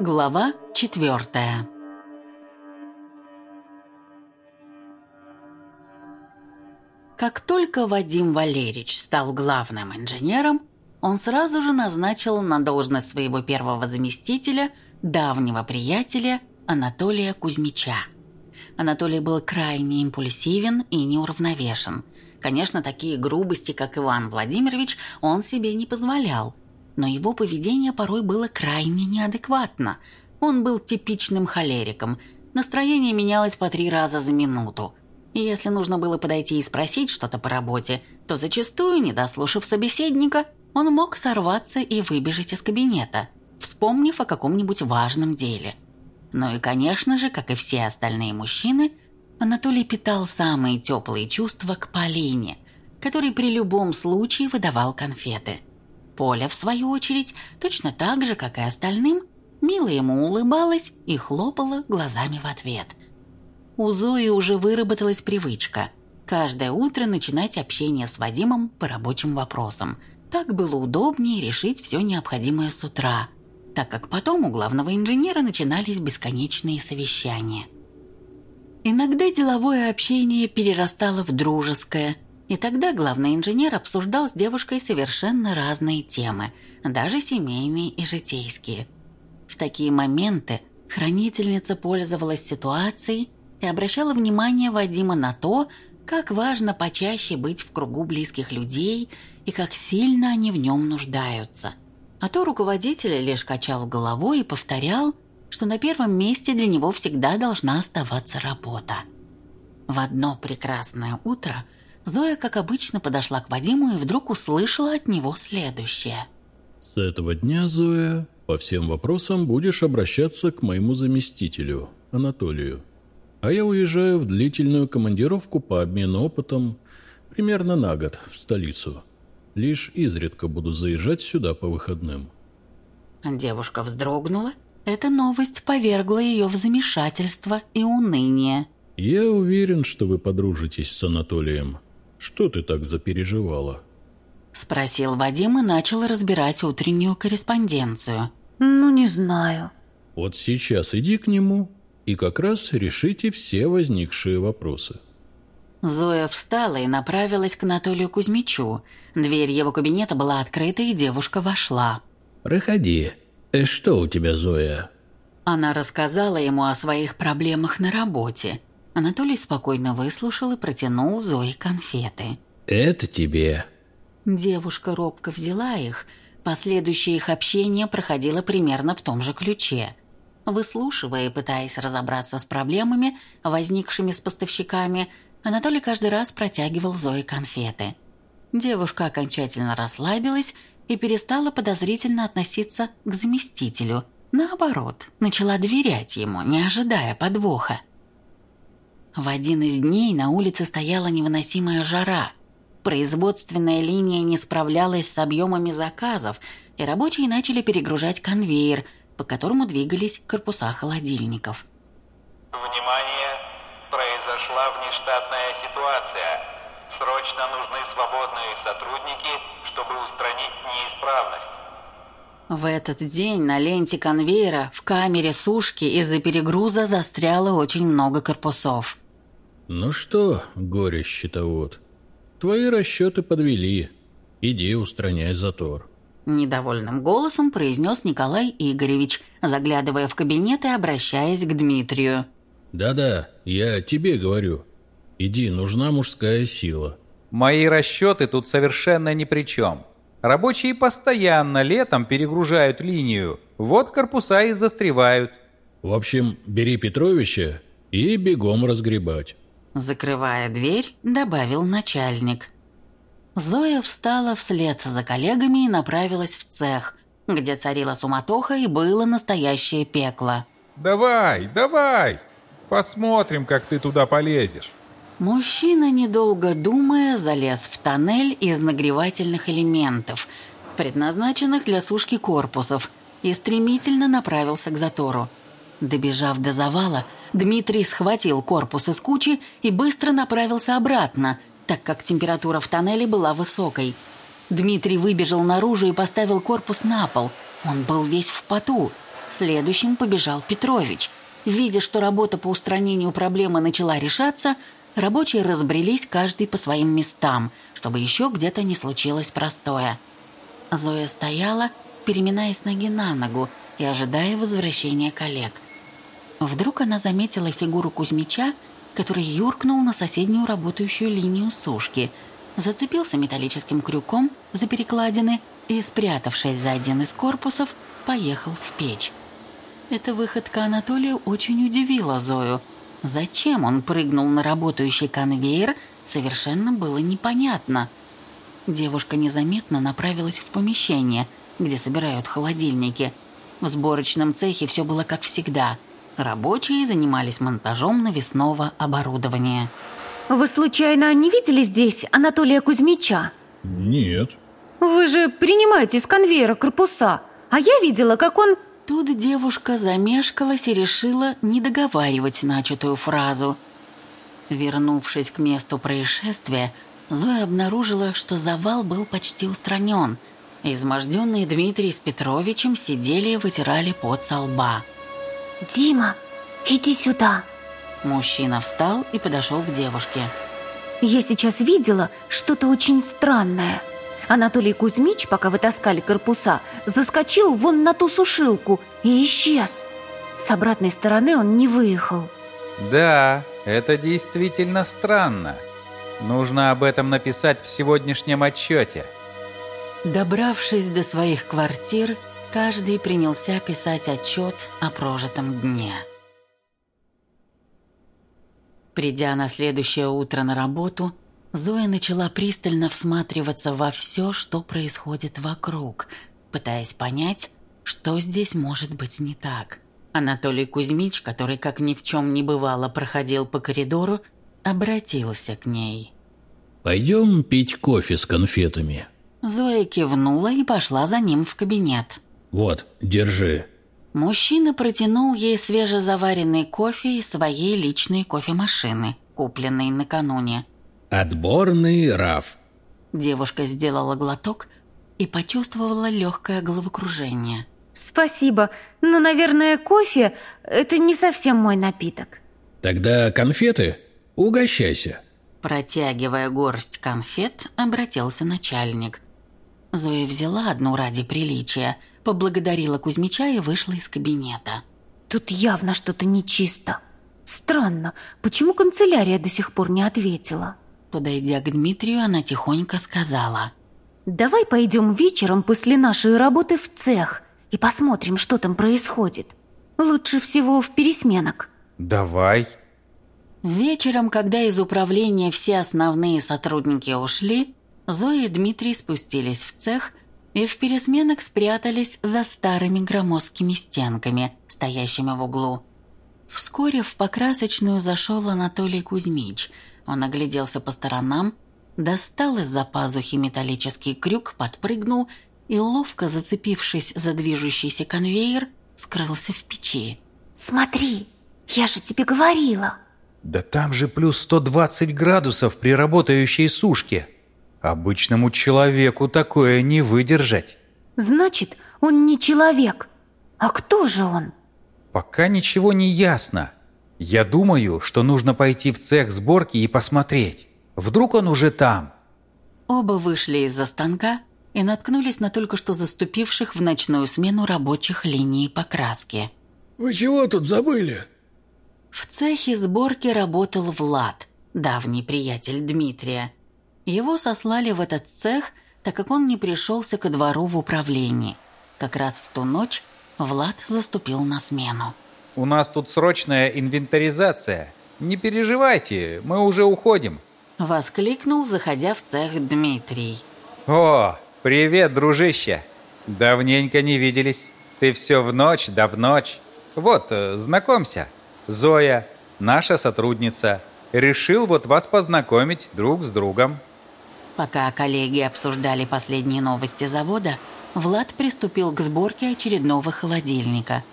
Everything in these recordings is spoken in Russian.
Глава четвертая Как только Вадим Валерьевич стал главным инженером, он сразу же назначил на должность своего первого заместителя, давнего приятеля Анатолия Кузьмича. Анатолий был крайне импульсивен и неуравновешен. Конечно, такие грубости, как Иван Владимирович, он себе не позволял – но его поведение порой было крайне неадекватно. Он был типичным холериком. Настроение менялось по три раза за минуту. И если нужно было подойти и спросить что-то по работе, то зачастую, не дослушав собеседника, он мог сорваться и выбежать из кабинета, вспомнив о каком-нибудь важном деле. Ну и, конечно же, как и все остальные мужчины, Анатолий питал самые теплые чувства к Полине, который при любом случае выдавал конфеты – Поля, в свою очередь, точно так же, как и остальным, мило ему улыбалась и хлопала глазами в ответ. У Зои уже выработалась привычка каждое утро начинать общение с Вадимом по рабочим вопросам. Так было удобнее решить все необходимое с утра, так как потом у главного инженера начинались бесконечные совещания. Иногда деловое общение перерастало в дружеское – и тогда главный инженер обсуждал с девушкой совершенно разные темы, даже семейные и житейские. В такие моменты хранительница пользовалась ситуацией и обращала внимание Вадима на то, как важно почаще быть в кругу близких людей и как сильно они в нем нуждаются. А то руководитель лишь качал головой и повторял, что на первом месте для него всегда должна оставаться работа. В одно прекрасное утро – Зоя, как обычно, подошла к Вадиму и вдруг услышала от него следующее. «С этого дня, Зоя, по всем вопросам будешь обращаться к моему заместителю, Анатолию. А я уезжаю в длительную командировку по обмену опытом примерно на год в столицу. Лишь изредка буду заезжать сюда по выходным». Девушка вздрогнула. Эта новость повергла ее в замешательство и уныние. «Я уверен, что вы подружитесь с Анатолием. Что ты так запереживала?» Спросил Вадим и начал разбирать утреннюю корреспонденцию. «Ну, не знаю». «Вот сейчас иди к нему и как раз решите все возникшие вопросы». Зоя встала и направилась к Анатолию Кузьмичу. Дверь его кабинета была открыта, и девушка вошла. «Проходи. Э, что у тебя, Зоя?» Она рассказала ему о своих проблемах на работе. Анатолий спокойно выслушал и протянул Зое конфеты. «Это тебе». Девушка робко взяла их. Последующее их общение проходило примерно в том же ключе. Выслушивая и пытаясь разобраться с проблемами, возникшими с поставщиками, Анатолий каждый раз протягивал Зое конфеты. Девушка окончательно расслабилась и перестала подозрительно относиться к заместителю. Наоборот, начала доверять ему, не ожидая подвоха. В один из дней на улице стояла невыносимая жара. Производственная линия не справлялась с объемами заказов, и рабочие начали перегружать конвейер, по которому двигались корпуса холодильников. Внимание! Произошла внештатная ситуация. Срочно нужны свободные сотрудники, чтобы устранить неисправность. В этот день на ленте конвейера в камере сушки из-за перегруза застряло очень много корпусов. «Ну что, горе-щитовод, твои расчеты подвели. Иди устраняй затор». Недовольным голосом произнес Николай Игоревич, заглядывая в кабинет и обращаясь к Дмитрию. «Да-да, я тебе говорю. Иди, нужна мужская сила». «Мои расчеты тут совершенно ни при чем. Рабочие постоянно летом перегружают линию. Вот корпуса и застревают». «В общем, бери Петровича и бегом разгребать». Закрывая дверь, добавил начальник. Зоя встала вслед за коллегами и направилась в цех, где царила суматоха и было настоящее пекло. «Давай, давай! Посмотрим, как ты туда полезешь!» Мужчина, недолго думая, залез в тоннель из нагревательных элементов, предназначенных для сушки корпусов, и стремительно направился к затору. Добежав до завала, Дмитрий схватил корпус из кучи и быстро направился обратно, так как температура в тоннеле была высокой. Дмитрий выбежал наружу и поставил корпус на пол. Он был весь в поту. Следующим побежал Петрович. Видя, что работа по устранению проблемы начала решаться, рабочие разбрелись каждый по своим местам, чтобы еще где-то не случилось простое. Зоя стояла, переминаясь ноги на ногу и ожидая возвращения коллег. Вдруг она заметила фигуру Кузьмича, который юркнул на соседнюю работающую линию сушки, зацепился металлическим крюком за перекладины и, спрятавшись за один из корпусов, поехал в печь. Эта выходка Анатолия очень удивила Зою. Зачем он прыгнул на работающий конвейер, совершенно было непонятно. Девушка незаметно направилась в помещение, где собирают холодильники. В сборочном цехе все было как всегда. Рабочие занимались монтажом навесного оборудования. Вы случайно не видели здесь Анатолия Кузьмича? Нет. Вы же принимаете с конвейера корпуса, а я видела, как он... Тут девушка замешкалась и решила не договаривать начатую фразу. Вернувшись к месту происшествия, Зоя обнаружила, что завал был почти устранен. Изможденные Дмитрий с Петровичем сидели и вытирали пот со лба. Дима, иди сюда. Мужчина встал и подошел к девушке. Я сейчас видела что-то очень странное. Анатолий Кузьмич, пока вы таскали корпуса, заскочил вон на ту сушилку и исчез. С обратной стороны он не выехал. Да, это действительно странно. Нужно об этом написать в сегодняшнем отчете. Добравшись до своих квартир, каждый принялся писать отчет о прожитом дне. Придя на следующее утро на работу, Зоя начала пристально всматриваться во все, что происходит вокруг, пытаясь понять, что здесь может быть не так. Анатолий Кузьмич, который как ни в чем не бывало проходил по коридору, обратился к ней. «Пойдем пить кофе с конфетами». Зоя кивнула и пошла за ним в кабинет. «Вот, держи». Мужчина протянул ей свежезаваренный кофе из своей личной кофемашины, купленной накануне. «Отборный раф». Девушка сделала глоток и почувствовала легкое головокружение. Спасибо, но, наверное, кофе – это не совсем мой напиток. «Тогда конфеты? Угощайся». Протягивая горсть конфет, обратился начальник. Зоя взяла одну ради приличия, поблагодарила Кузьмича и вышла из кабинета. Тут явно что-то нечисто. Странно, почему канцелярия до сих пор не ответила? Подойдя к Дмитрию, она тихонько сказала. Давай пойдем вечером после нашей работы в цех и посмотрим, что там происходит. Лучше всего в пересменок. Давай. Вечером, когда из управления все основные сотрудники ушли, Зоя и Дмитрий спустились в цех и в пересменок спрятались за старыми громоздкими стенками, стоящими в углу. Вскоре в покрасочную зашел Анатолий Кузьмич. Он огляделся по сторонам, достал из-за пазухи металлический крюк, подпрыгнул и, ловко зацепившись за движущийся конвейер, скрылся в печи. Смотри, я же тебе говорила. Да там же плюс 120 градусов при работающей сушке. Обычному человеку такое не выдержать. Значит, он не человек. А кто же он? Пока ничего не ясно. Я думаю, что нужно пойти в цех сборки и посмотреть. Вдруг он уже там. Оба вышли из-за станка и наткнулись на только что заступивших в ночную смену рабочих линий покраски. «Вы чего тут забыли?» В цехе сборки работал Влад, давний приятель Дмитрия. Его сослали в этот цех, так как он не пришелся ко двору в управлении. Как раз в ту ночь Влад заступил на смену. У нас тут срочная инвентаризация. Не переживайте, мы уже уходим. Воскликнул, заходя в цех Дмитрий. О, привет, дружище. Давненько не виделись. Ты все в ночь, да в ночь. Вот, э, знакомься. Зоя, наша сотрудница. Решил вот вас познакомить друг с другом. Пока коллеги обсуждали последние новости завода, Влад приступил к сборке очередного холодильника.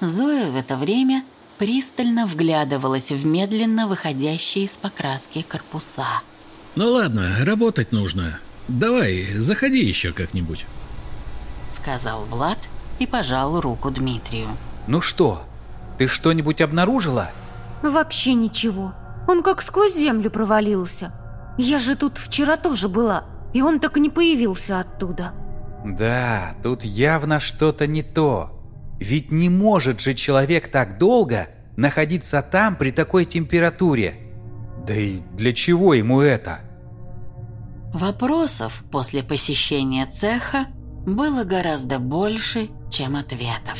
Зоя в это время пристально вглядывалась в медленно выходящие из покраски корпуса. «Ну ладно, работать нужно. Давай, заходи еще как-нибудь». Сказал Влад и пожал руку Дмитрию. Ну что, ты что-нибудь обнаружила? Вообще ничего. Он как сквозь землю провалился. Я же тут вчера тоже была, и он так и не появился оттуда. Да, тут явно что-то не то. Ведь не может же человек так долго находиться там при такой температуре. Да и для чего ему это? Вопросов после посещения цеха было гораздо больше, чем ответов.